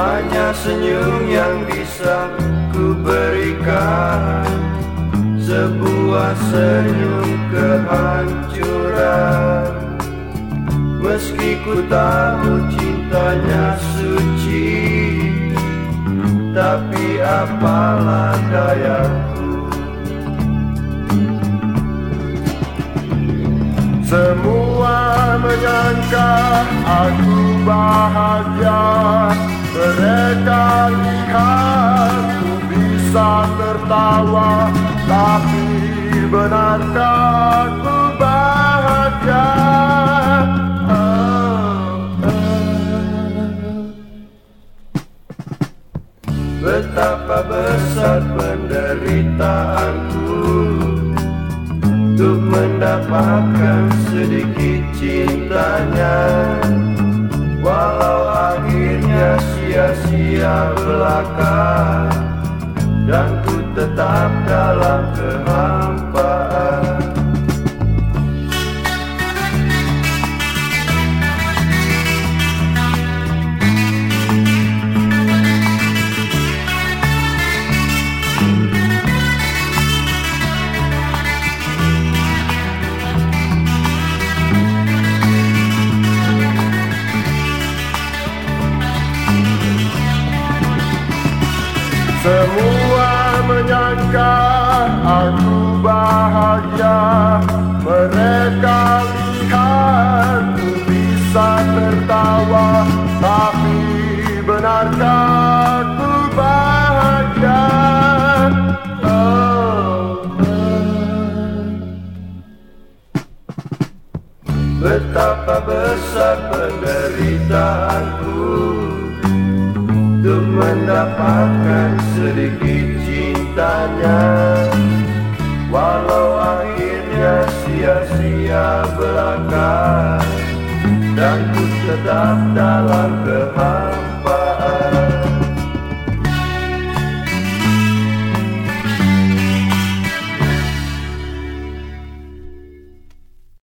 hanya senyum yang bisa ku berikan Sebuah senyum kehancuran. Meski ku tahu cintanya suci Tapi apalah dayaku Semua menyangka aku bahagia Mereka lihat ku bisa tertawa Tapi benarkah ku bahagia. Betapa besar penderitaanku Untuk mendapatkan sedikit sia-sia belaka Dan ku tetap dalam kehampaan Semua menyangka aku bahagia. Mereka lihat ku bisa tertawa. Tapi benarkah ku bahagia? Oh. Betapa besar penderitaanku Untuk mendapatkan sedikit cintanya. Walau akhirnya sia-sia belaka Dan ku tetap dalam kehampaan